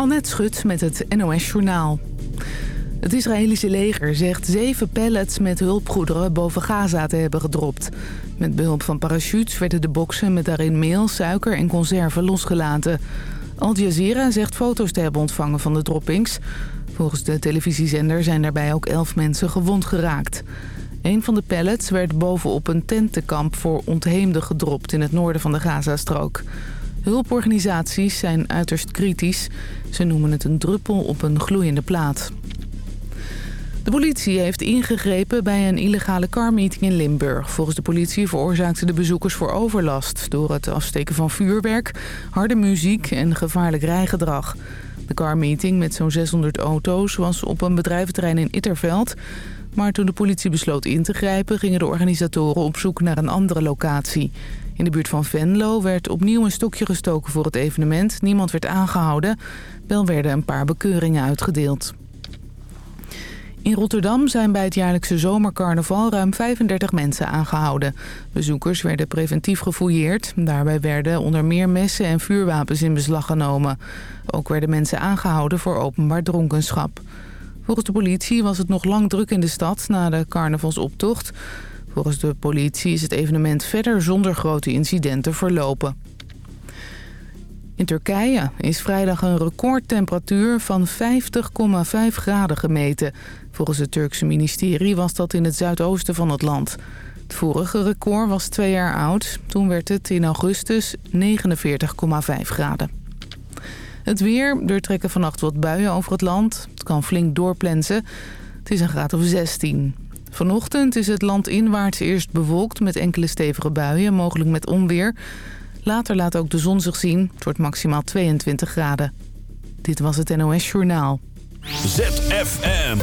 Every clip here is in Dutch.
Annette Schut met het NOS Journaal. Het Israëlische leger zegt zeven pallets met hulpgoederen boven Gaza te hebben gedropt. Met behulp van parachutes werden de boksen met daarin meel, suiker en conserven losgelaten. Al Jazeera zegt foto's te hebben ontvangen van de droppings. Volgens de televisiezender zijn daarbij ook elf mensen gewond geraakt. Een van de pallets werd bovenop een tentenkamp voor ontheemden gedropt in het noorden van de Gazastrook. Hulporganisaties zijn uiterst kritisch. Ze noemen het een druppel op een gloeiende plaat. De politie heeft ingegrepen bij een illegale carmeeting in Limburg. Volgens de politie veroorzaakten de bezoekers voor overlast... door het afsteken van vuurwerk, harde muziek en gevaarlijk rijgedrag. De carmeeting met zo'n 600 auto's was op een bedrijventerrein in Itterveld... Maar toen de politie besloot in te grijpen... gingen de organisatoren op zoek naar een andere locatie. In de buurt van Venlo werd opnieuw een stokje gestoken voor het evenement. Niemand werd aangehouden. Wel werden een paar bekeuringen uitgedeeld. In Rotterdam zijn bij het jaarlijkse zomercarnaval ruim 35 mensen aangehouden. Bezoekers werden preventief gefouilleerd. Daarbij werden onder meer messen en vuurwapens in beslag genomen. Ook werden mensen aangehouden voor openbaar dronkenschap. Volgens de politie was het nog lang druk in de stad na de carnavalsoptocht. Volgens de politie is het evenement verder zonder grote incidenten verlopen. In Turkije is vrijdag een recordtemperatuur van 50,5 graden gemeten. Volgens het Turkse ministerie was dat in het zuidoosten van het land. Het vorige record was twee jaar oud. Toen werd het in augustus 49,5 graden. Het weer, er trekken vannacht wat buien over het land. Het kan flink doorplensen. Het is een graad of 16. Vanochtend is het land inwaarts eerst bewolkt met enkele stevige buien, mogelijk met onweer. Later laat ook de zon zich zien. Het wordt maximaal 22 graden. Dit was het NOS Journaal. ZFM.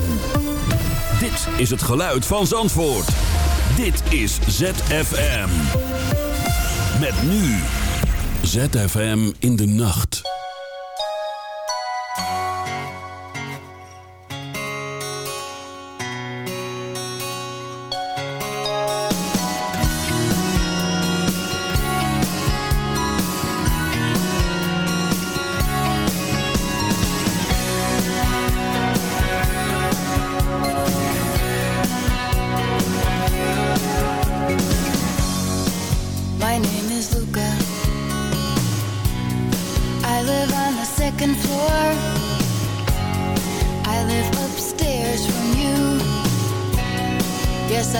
Dit is het geluid van Zandvoort. Dit is ZFM. Met nu. ZFM in de nacht.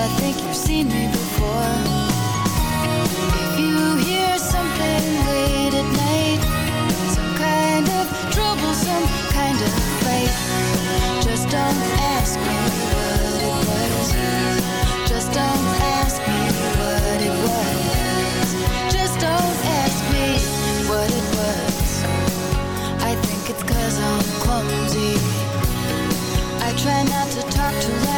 I think you've seen me before. If you hear something late at night, some kind of trouble, some kind of fight, just don't ask me what it was. Just don't ask me what it was. Just don't ask me what it was. I think it's cause I'm clumsy. I try not to talk too loud.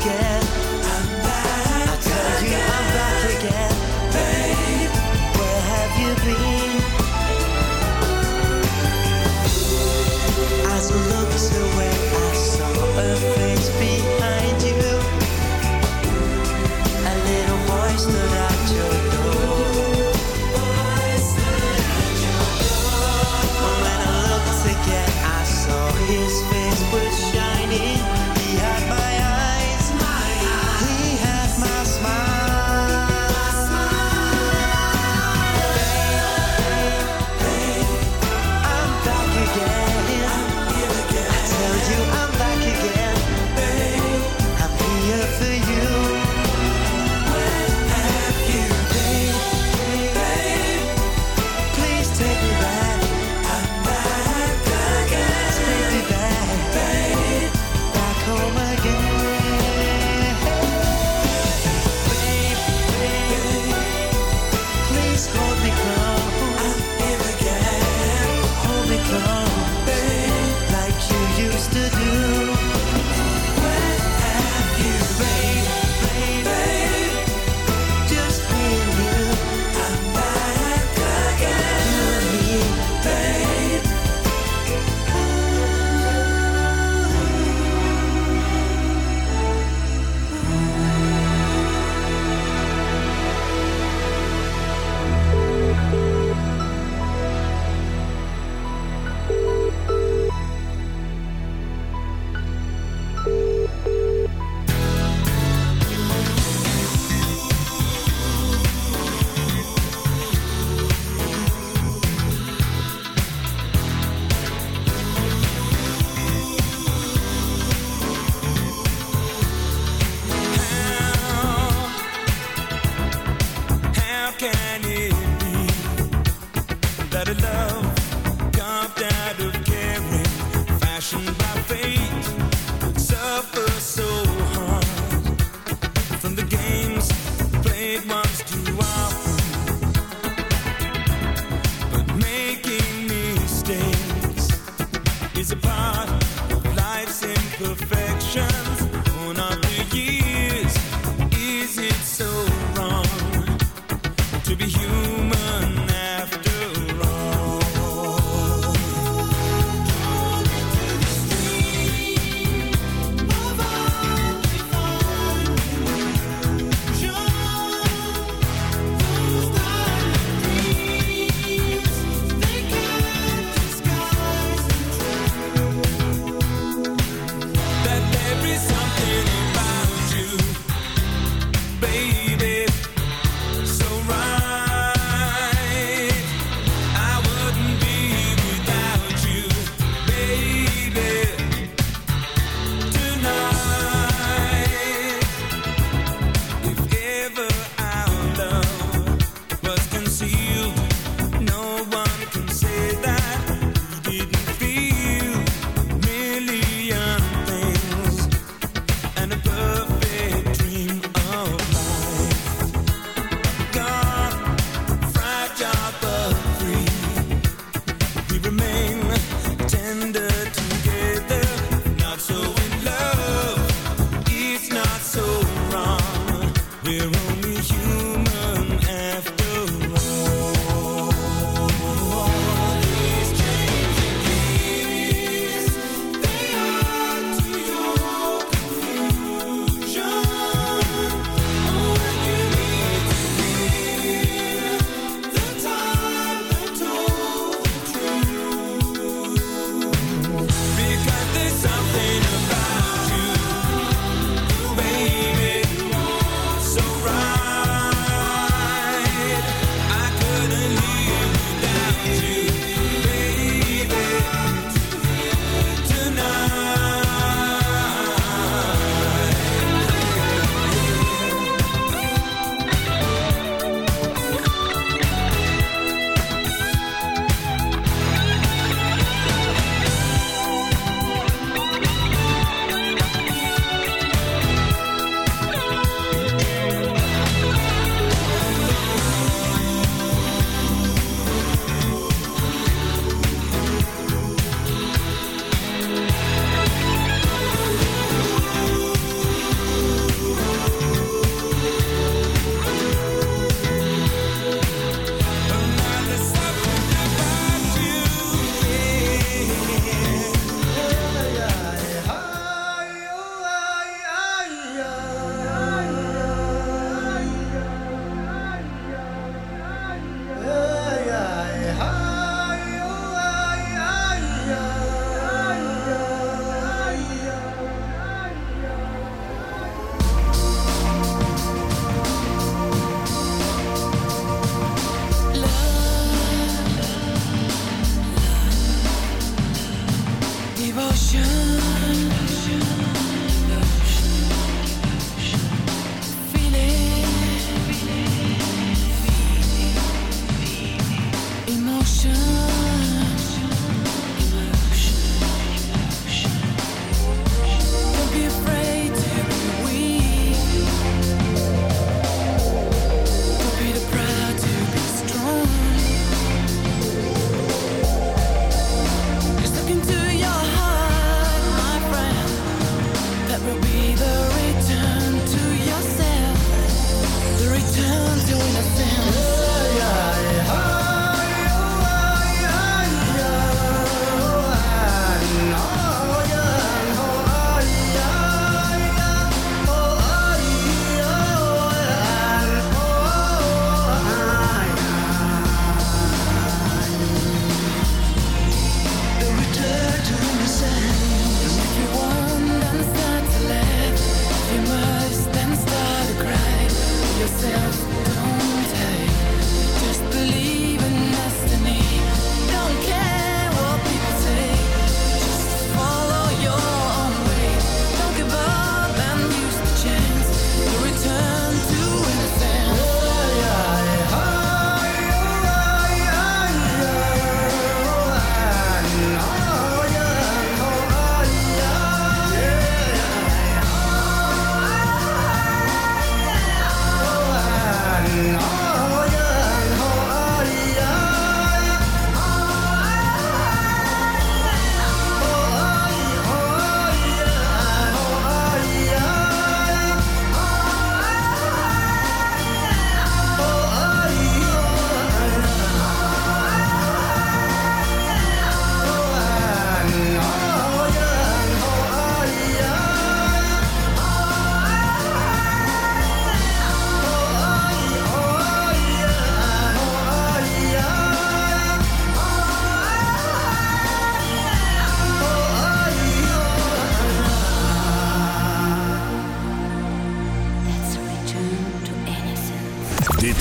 again.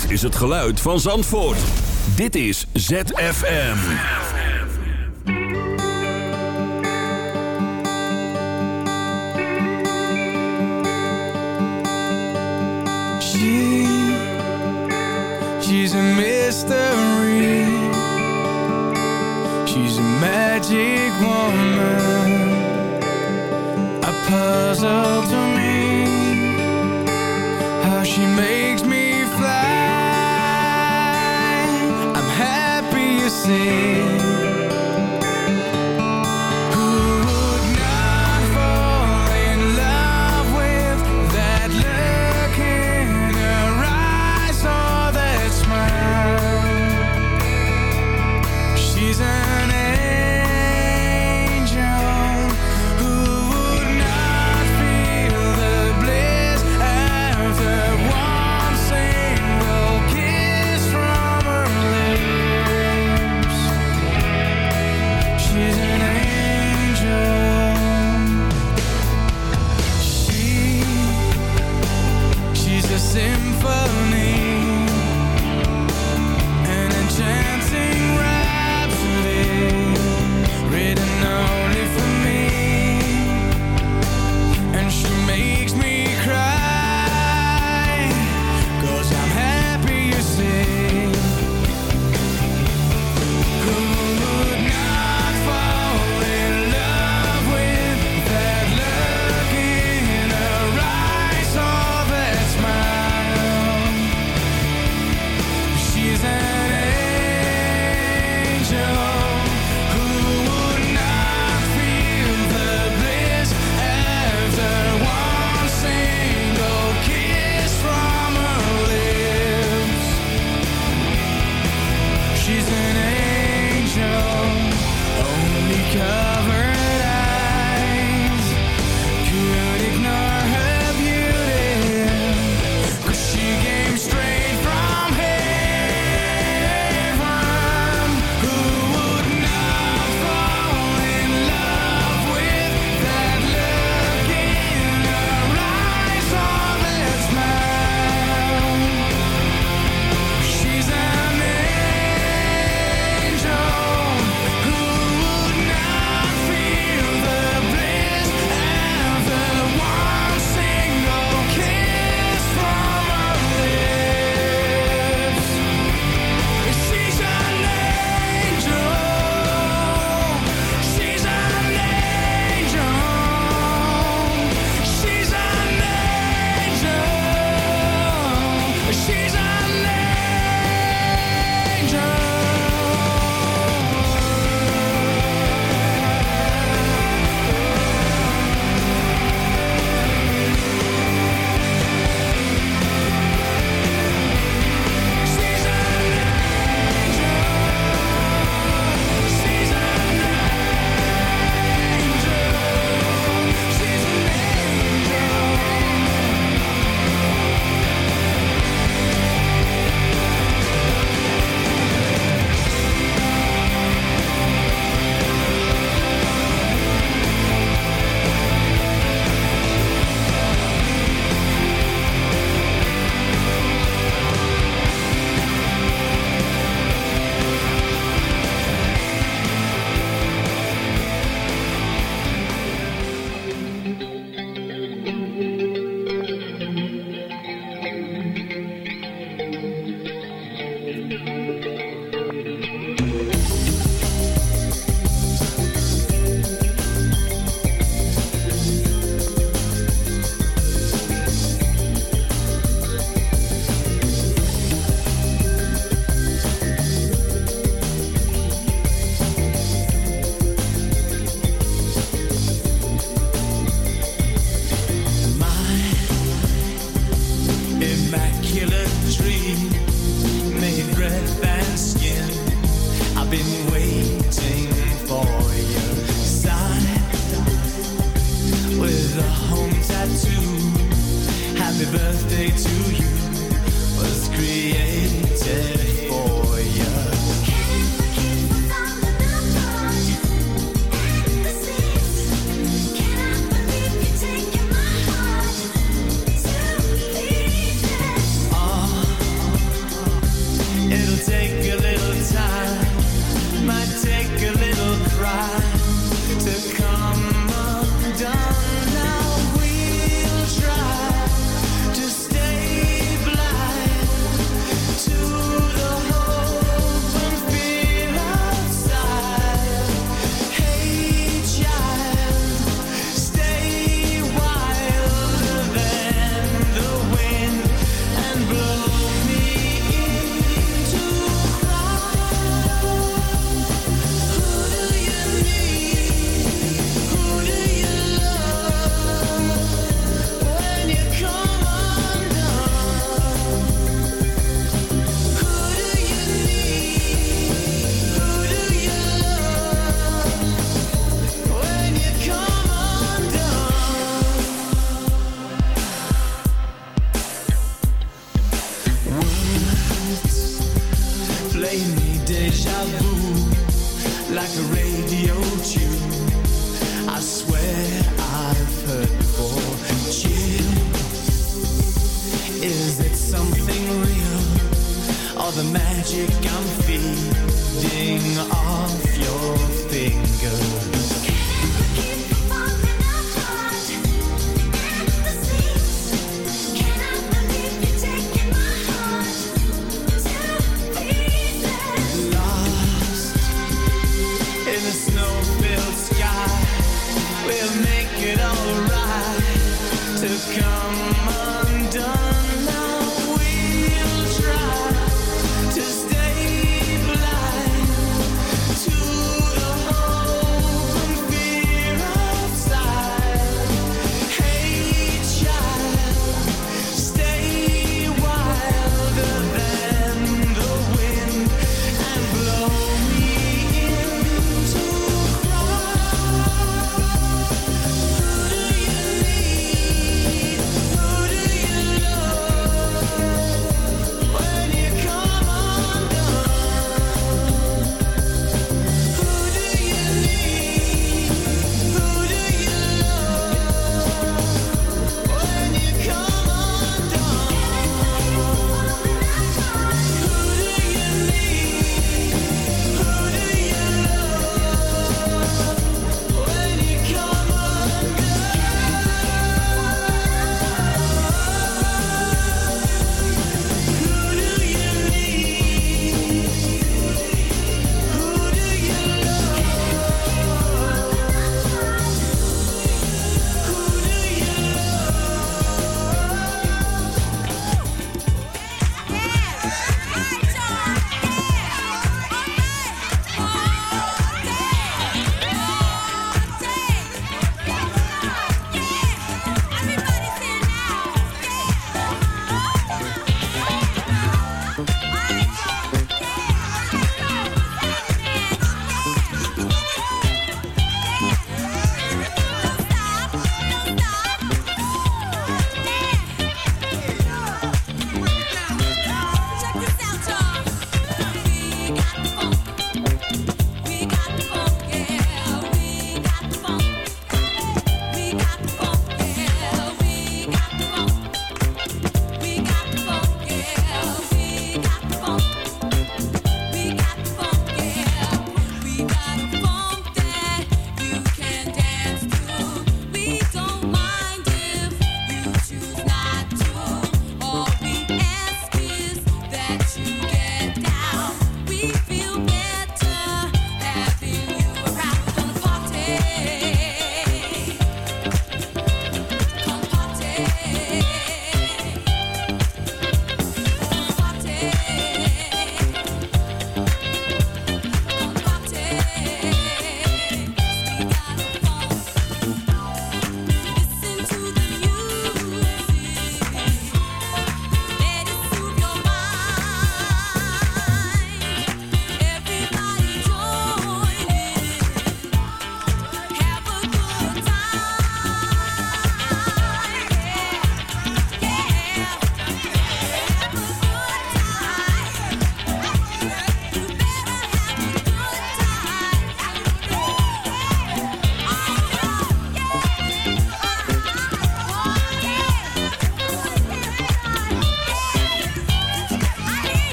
Dit is het geluid van Zandvoort. Dit is ZFM. She, she's a mystery. She's a magic woman. A puzzle to me. How she makes see. reason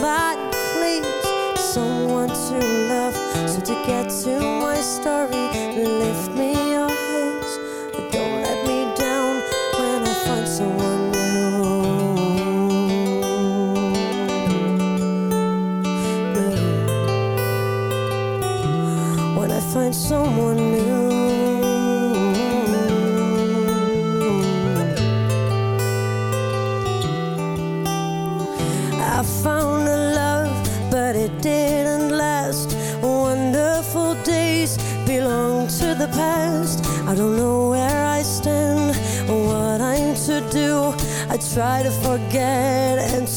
somebody, please, someone to love. So to get to my story, lift me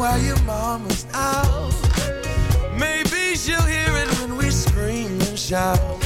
while your mama's out. Maybe she'll hear it when we scream and shout.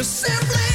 You simply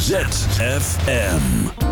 ZFM.